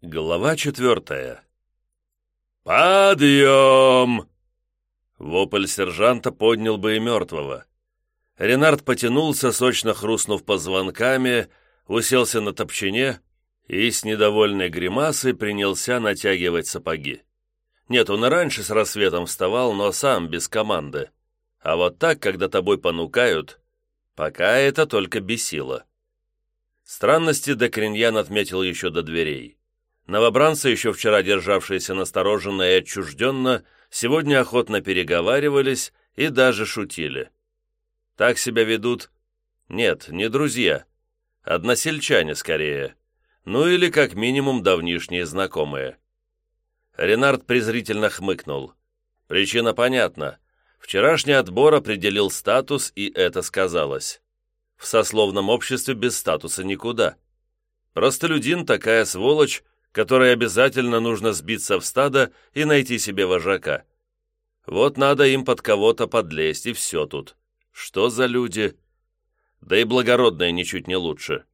Глава четвертая. «Подъем!» Вопль сержанта поднял бы и мертвого. Ренард потянулся, сочно хрустнув позвонками, уселся на топчине и с недовольной гримасой принялся натягивать сапоги. Нет, он и раньше с рассветом вставал, но сам, без команды. А вот так, когда тобой понукают, пока это только бесило. Странности Декриньян отметил еще до дверей. Новобранцы, еще вчера державшиеся настороженно и отчужденно, сегодня охотно переговаривались и даже шутили. Так себя ведут? Нет, не друзья. Односельчане скорее. Ну или как минимум давнишние знакомые. Ренард презрительно хмыкнул. Причина понятна. Вчерашний отбор определил статус, и это сказалось. В сословном обществе без статуса никуда. Простолюдин такая сволочь, которой обязательно нужно сбиться в стадо и найти себе вожака. Вот надо им под кого-то подлезть, и все тут. Что за люди? Да и благородные ничуть не лучше.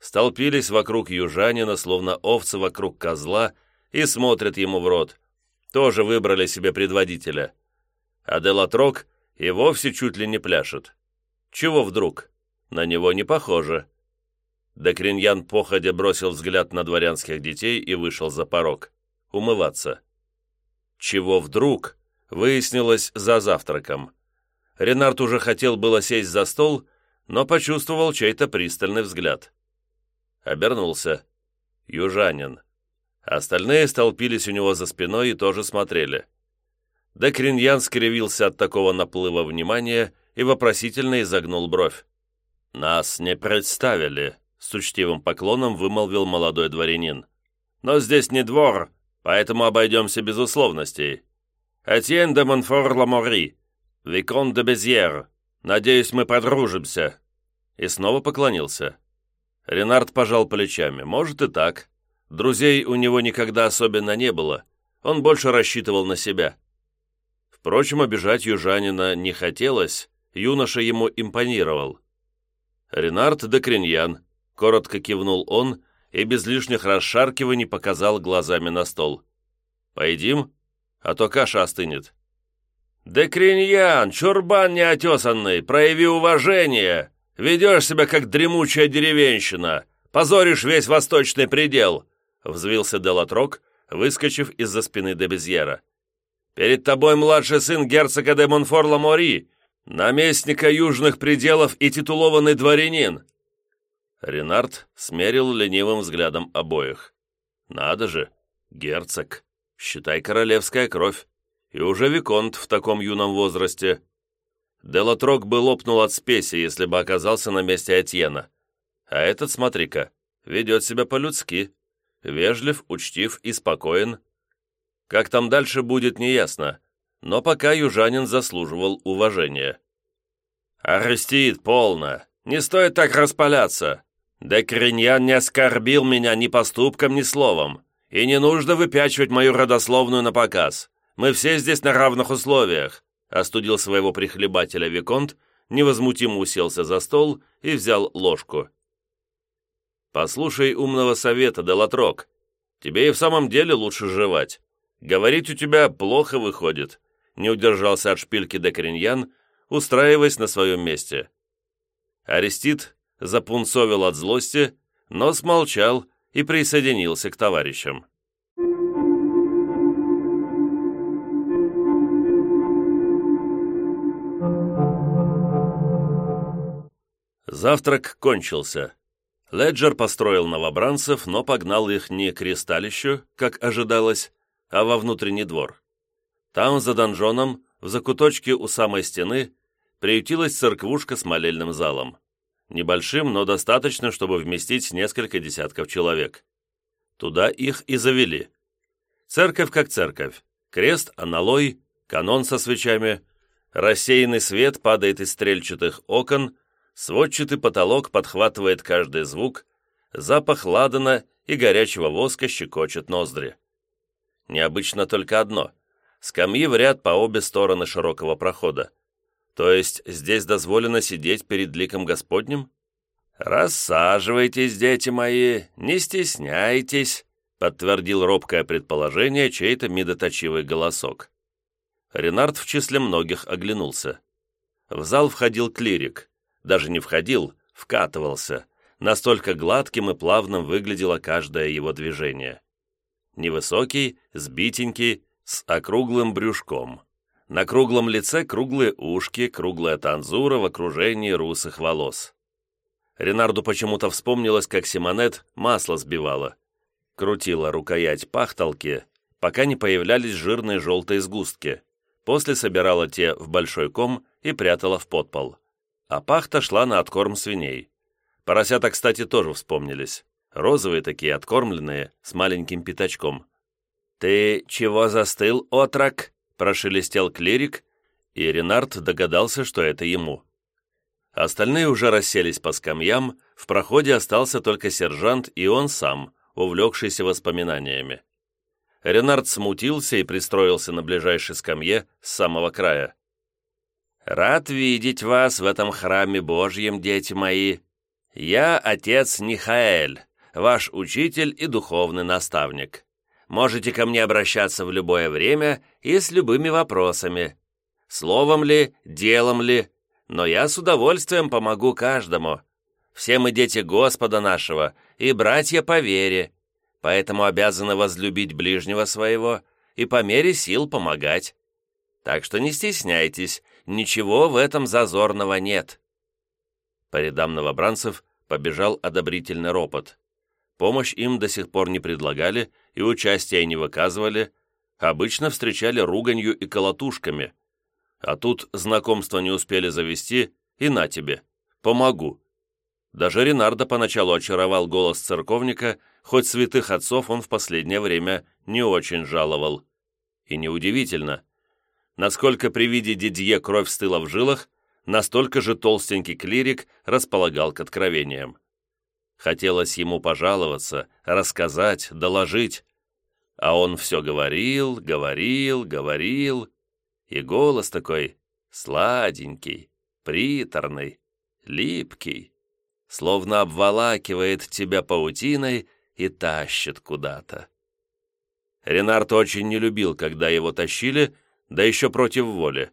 Столпились вокруг южанина, словно овцы вокруг козла, и смотрят ему в рот. Тоже выбрали себе предводителя. А Делатрок и вовсе чуть ли не пляшет. Чего вдруг? На него не похоже. Докриньян походя бросил взгляд на дворянских детей и вышел за порог. Умываться. Чего вдруг? Выяснилось за завтраком. Ренард уже хотел было сесть за стол, но почувствовал чей-то пристальный взгляд. Обернулся. Южанин. Остальные столпились у него за спиной и тоже смотрели. де Криньян скривился от такого наплыва внимания и вопросительно изогнул бровь. «Нас не представили», с учтивым поклоном вымолвил молодой дворянин. «Но здесь не двор, поэтому обойдемся без условностей. Этьен де Монфор Ламори, виконт де Безьер, надеюсь, мы подружимся». И снова поклонился. Ренард пожал плечами. «Может и так. Друзей у него никогда особенно не было. Он больше рассчитывал на себя». Впрочем, обижать южанина не хотелось, юноша ему импонировал. Ренард де Криньян, Коротко кивнул он и без лишних расшаркиваний показал глазами на стол. «Поедим, а то каша остынет». «Декриньян, чурбан неотесанный, прояви уважение! Ведешь себя, как дремучая деревенщина! Позоришь весь восточный предел!» Взвился Делатрок, выскочив из-за спины де Безьера. «Перед тобой младший сын герцога де Монфор-Ламори, наместника южных пределов и титулованный дворянин. Ренард смерил ленивым взглядом обоих. «Надо же, герцог, считай королевская кровь, и уже виконт в таком юном возрасте». Делатрок бы лопнул от спеси, если бы оказался на месте Этьена. А этот, смотри-ка, ведет себя по-людски, вежлив, учтив и спокоен. Как там дальше будет, неясно, но пока южанин заслуживал уважения. «Арестит, полно! Не стоит так распаляться! Декриньян не оскорбил меня ни поступком, ни словом, и не нужно выпячивать мою родословную на показ. Мы все здесь на равных условиях», остудил своего прихлебателя Виконт, невозмутимо уселся за стол и взял ложку. «Послушай умного совета, Делатрок. Тебе и в самом деле лучше жевать. Говорить у тебя плохо выходит», не удержался от шпильки Декриньян, устраиваясь на своем месте. Арестит запунцовил от злости, но смолчал и присоединился к товарищам. Завтрак кончился. Леджер построил новобранцев, но погнал их не к ресталищу, как ожидалось, а во внутренний двор. Там, за донжоном, в закуточке у самой стены, приютилась церквушка с молельным залом. Небольшим, но достаточно, чтобы вместить несколько десятков человек. Туда их и завели. Церковь как церковь. Крест, аналой, канон со свечами. Рассеянный свет падает из стрельчатых окон, сводчатый потолок подхватывает каждый звук, запах ладана и горячего воска щекочет ноздри. Необычно только одно — скамьи в ряд по обе стороны широкого прохода. То есть здесь дозволено сидеть перед ликом Господним? Рассаживайтесь, дети мои, не стесняйтесь, подтвердил робкое предположение чей-то медоточивый голосок. Ренард в числе многих оглянулся. В зал входил клирик. Даже не входил, вкатывался. Настолько гладким и плавным выглядело каждое его движение. Невысокий, сбитенький, с округлым брюшком. На круглом лице круглые ушки, круглая танзура в окружении русых волос. Ренарду почему-то вспомнилось, как Симонет масло сбивала. Крутила рукоять пахталки, пока не появлялись жирные желтые сгустки. После собирала те в большой ком и прятала в подпол. А пахта шла на откорм свиней. Поросята, кстати, тоже вспомнились. Розовые такие, откормленные, с маленьким пятачком. «Ты чего застыл, отрок?» – прошелестел клирик, и Ренард догадался, что это ему. Остальные уже расселись по скамьям, в проходе остался только сержант и он сам, увлекшийся воспоминаниями. Ренард смутился и пристроился на ближайшей скамье с самого края. «Рад видеть вас в этом храме Божьем, дети мои. Я отец Нихаэль, ваш учитель и духовный наставник. Можете ко мне обращаться в любое время и с любыми вопросами. Словом ли, делом ли, но я с удовольствием помогу каждому. Все мы дети Господа нашего и братья по вере, поэтому обязаны возлюбить ближнего своего и по мере сил помогать. Так что не стесняйтесь, ничего в этом зазорного нет». По рядам новобранцев побежал одобрительный ропот. Помощь им до сих пор не предлагали и участия не выказывали, обычно встречали руганью и колотушками. А тут знакомства не успели завести, и на тебе, помогу. Даже Ренардо поначалу очаровал голос церковника, хоть святых отцов он в последнее время не очень жаловал. И неудивительно. Насколько при виде Дидье кровь стыла в жилах, настолько же толстенький клирик располагал к откровениям. Хотелось ему пожаловаться, рассказать, доложить. А он все говорил, говорил, говорил. И голос такой сладенький, приторный, липкий словно обволакивает тебя паутиной и тащит куда-то. Ренард очень не любил, когда его тащили, да еще против воли.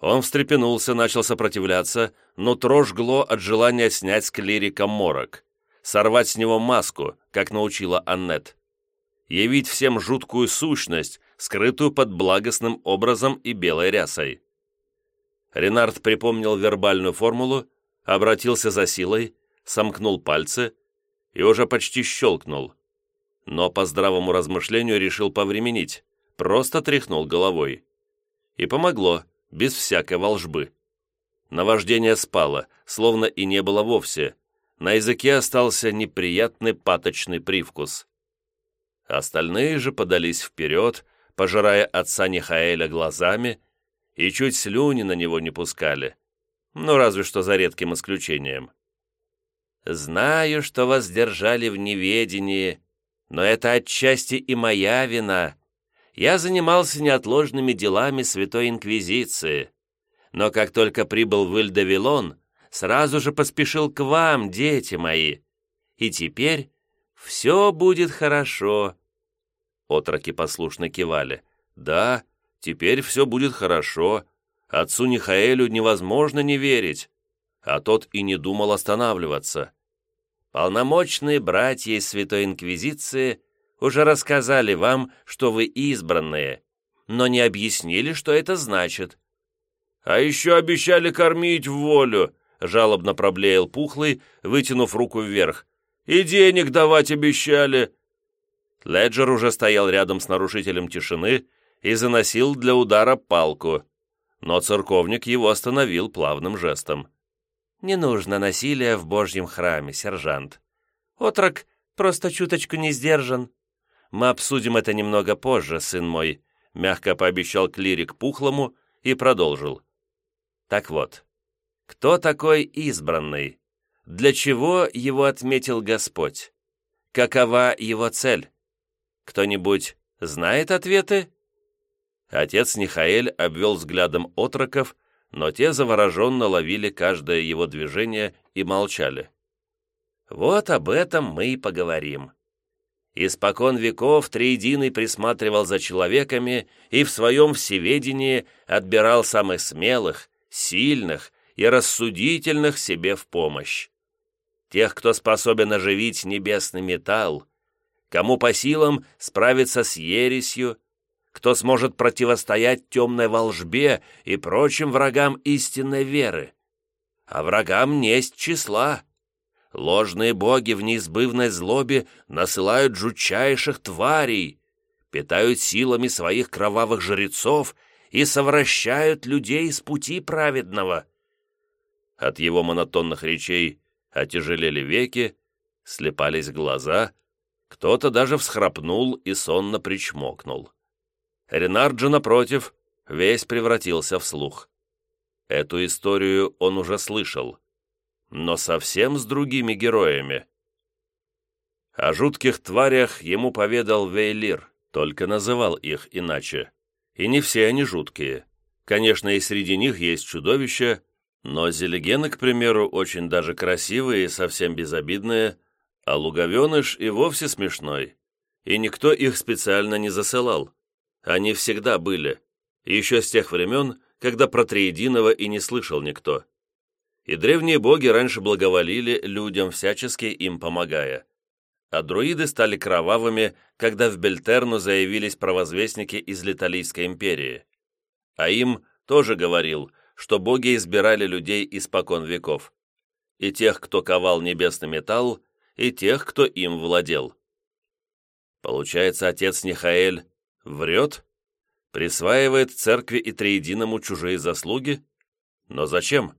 Он встрепенулся, начал сопротивляться, но тро жгло от желания снять с клирика морок, сорвать с него маску, как научила Аннет, явить всем жуткую сущность, скрытую под благостным образом и белой рясой. Ренард припомнил вербальную формулу, обратился за силой, сомкнул пальцы и уже почти щелкнул. Но по здравому размышлению решил повременить, просто тряхнул головой. И помогло, без всякой волжбы. Наваждение спало, словно и не было вовсе. На языке остался неприятный паточный привкус. Остальные же подались вперед, пожирая отца Нихаэля глазами, и чуть слюни на него не пускали. Ну, разве что за редким исключением. Знаю, что вас держали в неведении, но это отчасти и моя вина. Я занимался неотложными делами Святой Инквизиции, но как только прибыл в Ильдавилон, сразу же поспешил к вам, дети мои. И теперь все будет хорошо». Отроки послушно кивали. «Да, теперь все будет хорошо. Отцу Нихаэлю невозможно не верить а тот и не думал останавливаться. Полномочные братья из Святой Инквизиции уже рассказали вам, что вы избранные, но не объяснили, что это значит. А еще обещали кормить в волю, жалобно проблеял Пухлый, вытянув руку вверх. И денег давать обещали. Леджер уже стоял рядом с нарушителем тишины и заносил для удара палку, но церковник его остановил плавным жестом. Не нужно насилия в Божьем храме, сержант. Отрок просто чуточку не сдержан. Мы обсудим это немного позже, сын мой», — мягко пообещал клирик Пухлому и продолжил. «Так вот, кто такой избранный? Для чего его отметил Господь? Какова его цель? Кто-нибудь знает ответы?» Отец Нихаэль обвел взглядом отроков, но те завороженно ловили каждое его движение и молчали. «Вот об этом мы и поговорим. Испокон веков Триединый присматривал за человеками и в своем всеведении отбирал самых смелых, сильных и рассудительных себе в помощь. Тех, кто способен оживить небесный металл, кому по силам справиться с ересью, кто сможет противостоять темной волжбе и прочим врагам истинной веры. А врагам несть числа. Ложные боги в неизбывной злобе насылают жутчайших тварей, питают силами своих кровавых жрецов и совращают людей с пути праведного. От его монотонных речей отяжелели веки, слепались глаза, кто-то даже всхрапнул и сонно причмокнул. Ренарджо, напротив, весь превратился в слух. Эту историю он уже слышал, но совсем с другими героями. О жутких тварях ему поведал Вейлир, только называл их иначе. И не все они жуткие. Конечно, и среди них есть чудовища, но зелегены, к примеру, очень даже красивые и совсем безобидные, а луговеныш и вовсе смешной. И никто их специально не засылал. Они всегда были, еще с тех времен, когда про Триединого и не слышал никто. И древние боги раньше благоволили людям, всячески им помогая. А друиды стали кровавыми, когда в Бельтерну заявились провозвестники из Литалийской империи. А им тоже говорил, что боги избирали людей испокон веков. И тех, кто ковал небесный металл, и тех, кто им владел. Получается, отец Нихаэль Врет? Присваивает церкви и триединому чужие заслуги? Но зачем?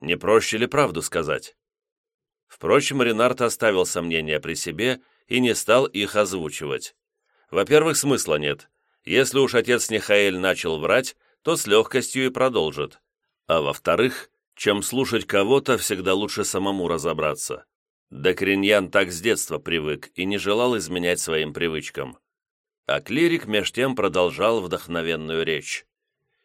Не проще ли правду сказать? Впрочем, Ренард оставил сомнения при себе и не стал их озвучивать. Во-первых, смысла нет. Если уж отец Нихаэль начал врать, то с легкостью и продолжит. А во-вторых, чем слушать кого-то, всегда лучше самому разобраться. Докриньян так с детства привык и не желал изменять своим привычкам. А клирик меж тем продолжал вдохновенную речь.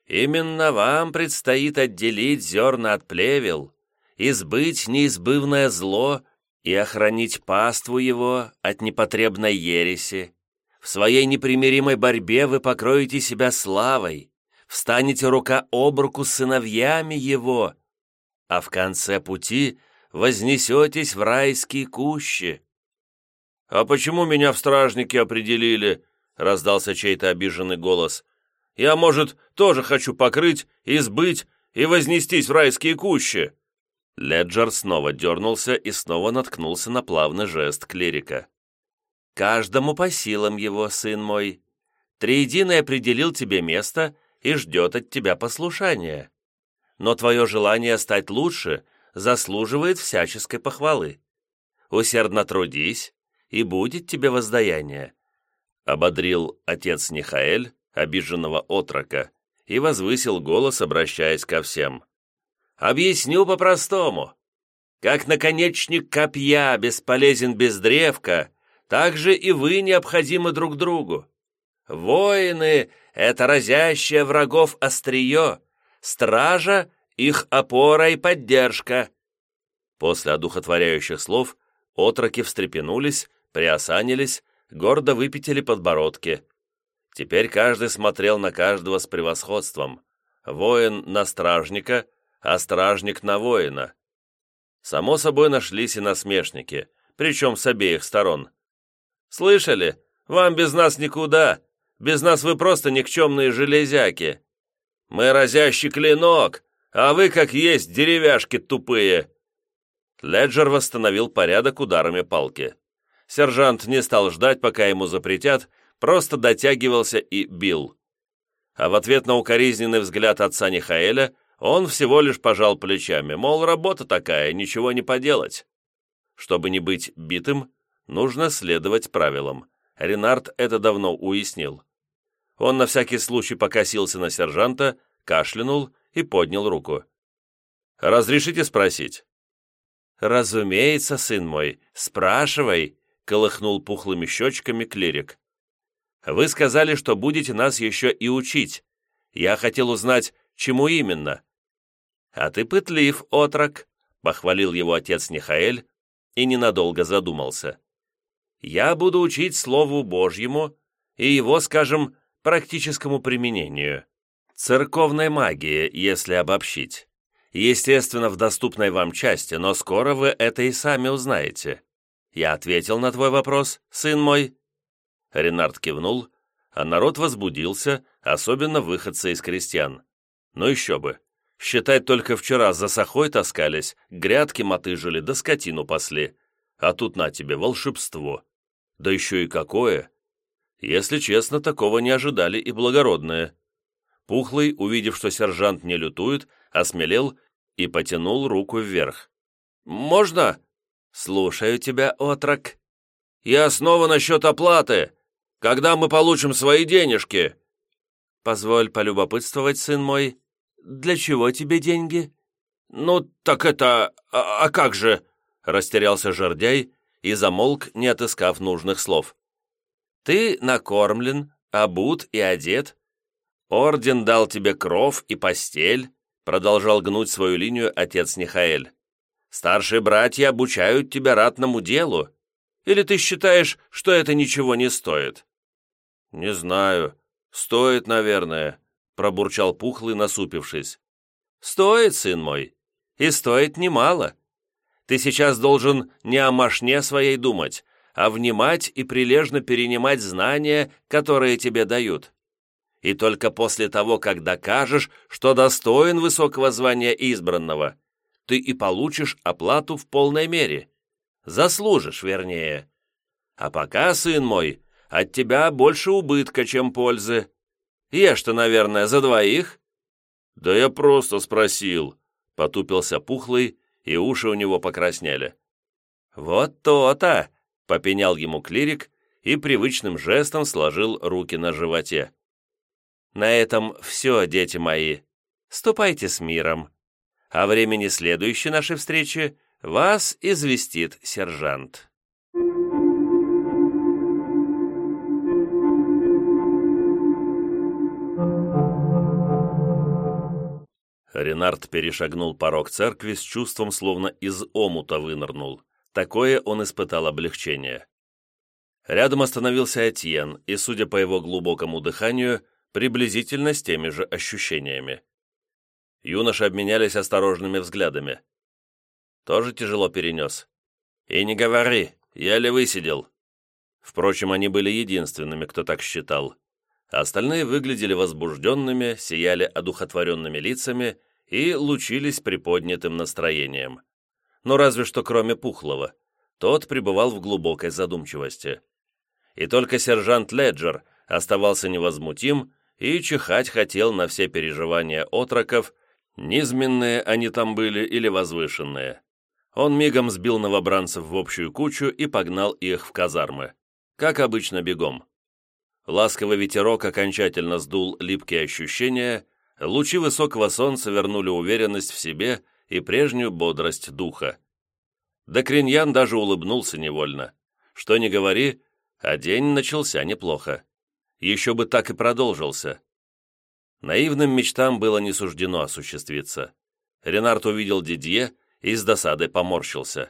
«Именно вам предстоит отделить зерна от плевел, избыть неизбывное зло и охранить паству его от непотребной ереси. В своей непримиримой борьбе вы покроете себя славой, встанете рука об руку с сыновьями его, а в конце пути вознесетесь в райские кущи». «А почему меня в стражники определили?» раздался чей-то обиженный голос. «Я, может, тоже хочу покрыть, избыть и вознестись в райские кущи!» Леджер снова дернулся и снова наткнулся на плавный жест клирика. «Каждому по силам его, сын мой. Триединый определил тебе место и ждет от тебя послушания. Но твое желание стать лучше заслуживает всяческой похвалы. Усердно трудись, и будет тебе воздаяние ободрил отец Нихаэль, обиженного отрока, и возвысил голос, обращаясь ко всем. «Объясню по-простому. Как наконечник копья бесполезен без древка, так же и вы необходимы друг другу. Воины — это разящее врагов острие, стража — их опора и поддержка». После одухотворяющих слов отроки встрепенулись, приосанились, гордо выпятили подбородки. Теперь каждый смотрел на каждого с превосходством. Воин на стражника, а стражник на воина. Само собой нашлись и насмешники, причем с обеих сторон. «Слышали? Вам без нас никуда. Без нас вы просто никчемные железяки. Мы разящий клинок, а вы, как есть, деревяшки тупые». Леджер восстановил порядок ударами палки. Сержант не стал ждать, пока ему запретят, просто дотягивался и бил. А в ответ на укоризненный взгляд отца Нихаэля он всего лишь пожал плечами, мол, работа такая, ничего не поделать. Чтобы не быть битым, нужно следовать правилам. Ренард это давно уяснил. Он на всякий случай покосился на сержанта, кашлянул и поднял руку. «Разрешите спросить?» «Разумеется, сын мой, спрашивай», колыхнул пухлыми щечками клирик. «Вы сказали, что будете нас еще и учить. Я хотел узнать, чему именно». «А ты пытлив, отрок», — похвалил его отец Нихаэль и ненадолго задумался. я буду учить Слову Божьему и его, скажем, практическому применению. Церковной магии, если обобщить. Естественно, в доступной вам части, но скоро вы это и сами узнаете. Я ответил на твой вопрос, сын мой?» Ренард кивнул, а народ возбудился, особенно выходцы из крестьян. Ну еще бы. Считать только вчера за сахой таскались, грядки мотыжили да скотину пасли. А тут на тебе волшебство. Да еще и какое! Если честно, такого не ожидали и благородные. Пухлый, увидев, что сержант не лютует, осмелел и потянул руку вверх. «Можно?» «Слушаю тебя, отрок». «Я снова насчет оплаты. Когда мы получим свои денежки?» «Позволь полюбопытствовать, сын мой. Для чего тебе деньги?» «Ну, так это... А, а как же?» Растерялся жердяй и замолк, не отыскав нужных слов. «Ты накормлен, обут и одет. Орден дал тебе кров и постель», продолжал гнуть свою линию отец Нихаэль. «Старшие братья обучают тебя ратному делу. Или ты считаешь, что это ничего не стоит?» «Не знаю. Стоит, наверное», — пробурчал Пухлый, насупившись. «Стоит, сын мой. И стоит немало. Ты сейчас должен не о мошне своей думать, а внимать и прилежно перенимать знания, которые тебе дают. И только после того, как докажешь, что достоин высокого звания избранного, ты и получишь оплату в полной мере. Заслужишь, вернее. А пока, сын мой, от тебя больше убытка, чем пользы. Ешь-то, наверное, за двоих?» «Да я просто спросил», — потупился Пухлый, и уши у него покраснели. «Вот то-то!» — попенял ему клирик и привычным жестом сложил руки на животе. «На этом все, дети мои. Ступайте с миром. О времени следующей нашей встречи вас известит сержант». Ренард перешагнул порог церкви с чувством, словно из омута вынырнул. Такое он испытал облегчение. Рядом остановился Этьен, и, судя по его глубокому дыханию, приблизительно с теми же ощущениями. Юноши обменялись осторожными взглядами. Тоже тяжело перенес. «И не говори, еле высидел». Впрочем, они были единственными, кто так считал. Остальные выглядели возбужденными, сияли одухотворенными лицами и лучились приподнятым настроением. Но разве что кроме Пухлого. Тот пребывал в глубокой задумчивости. И только сержант Леджер оставался невозмутим и чихать хотел на все переживания отроков, низменные они там были или возвышенные. Он мигом сбил новобранцев в общую кучу и погнал их в казармы. Как обычно, бегом. Ласковый ветерок окончательно сдул липкие ощущения, лучи высокого солнца вернули уверенность в себе и прежнюю бодрость духа. Докриньян даже улыбнулся невольно. Что ни говори, а день начался неплохо. Еще бы так и продолжился. Наивным мечтам было не суждено осуществиться. Ренард увидел Дидье и с досадой поморщился.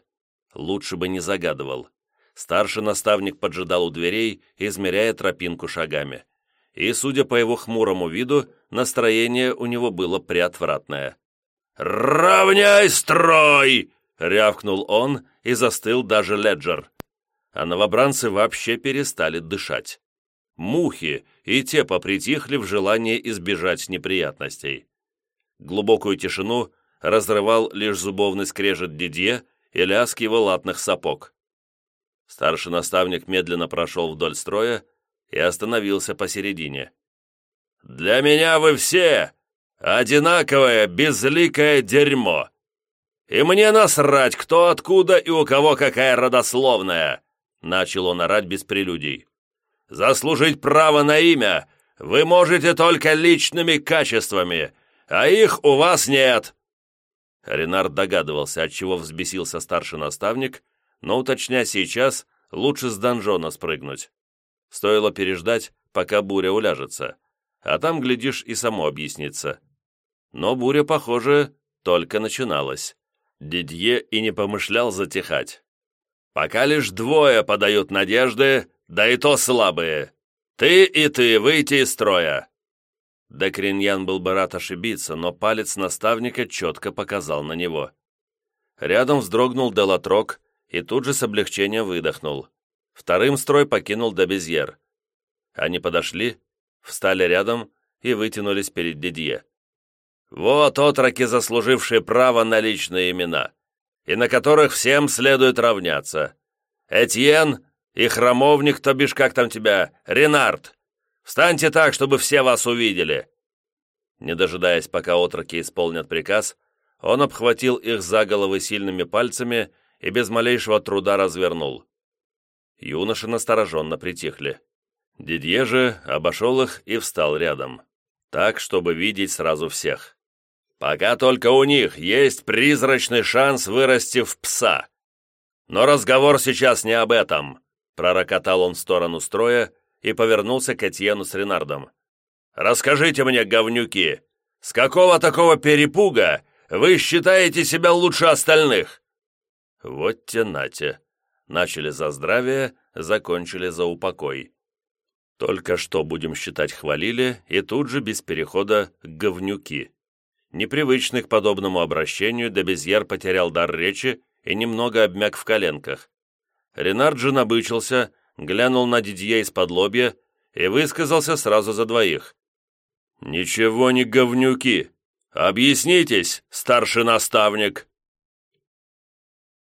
Лучше бы не загадывал. Старший наставник поджидал у дверей, измеряя тропинку шагами. И, судя по его хмурому виду, настроение у него было приотвратное. «Равняй строй!» — рявкнул он, и застыл даже Леджер. А новобранцы вообще перестали дышать. Мухи, и те попритихли в желании избежать неприятностей. Глубокую тишину разрывал лишь зубовный скрежет Дидье и лязг его латных сапог. Старший наставник медленно прошел вдоль строя и остановился посередине. «Для меня вы все одинаковое безликое дерьмо. И мне насрать, кто откуда и у кого какая родословная!» Начал он орать без прелюдий. «Заслужить право на имя вы можете только личными качествами, а их у вас нет!» Ренард догадывался, от чего взбесился старший наставник, но уточня сейчас, лучше с донжона спрыгнуть. Стоило переждать, пока буря уляжется, а там, глядишь, и само объяснится. Но буря, похоже, только начиналась. Дидье и не помышлял затихать. Пока лишь двое подают надежды, да и то слабые. Ты и ты выйти из строя!» Декриньян был бы рад ошибиться, но палец наставника четко показал на него. Рядом вздрогнул Делатрок и тут же с облегчением выдохнул. Вторым строй покинул Добезьер. Они подошли, встали рядом и вытянулись перед Дидье. «Вот отроки, заслужившие право на личные имена, и на которых всем следует равняться. Этьен и храмовник, то бишь как там тебя, Ренард. Встаньте так, чтобы все вас увидели!» Не дожидаясь, пока отроки исполнят приказ, он обхватил их за головы сильными пальцами и без малейшего труда развернул. Юноши настороженно притихли. Дидье же обошел их и встал рядом, так, чтобы видеть сразу всех. «Пока только у них есть призрачный шанс вырасти в пса. Но разговор сейчас не об этом», — пророкотал он в сторону строя и повернулся к Этьену с Ренардом. «Расскажите мне, говнюки, с какого такого перепуга вы считаете себя лучше остальных?» «Вот те нате», Начали за здравие, закончили за упокой. Только что, будем считать, хвалили, и тут же без перехода говнюки. Непривычный к подобному обращению, Дебезьер потерял дар речи и немного обмяк в коленках. Ренард же набычился, глянул на Дидье из-под лобья и высказался сразу за двоих. «Ничего не говнюки! Объяснитесь, старший наставник!»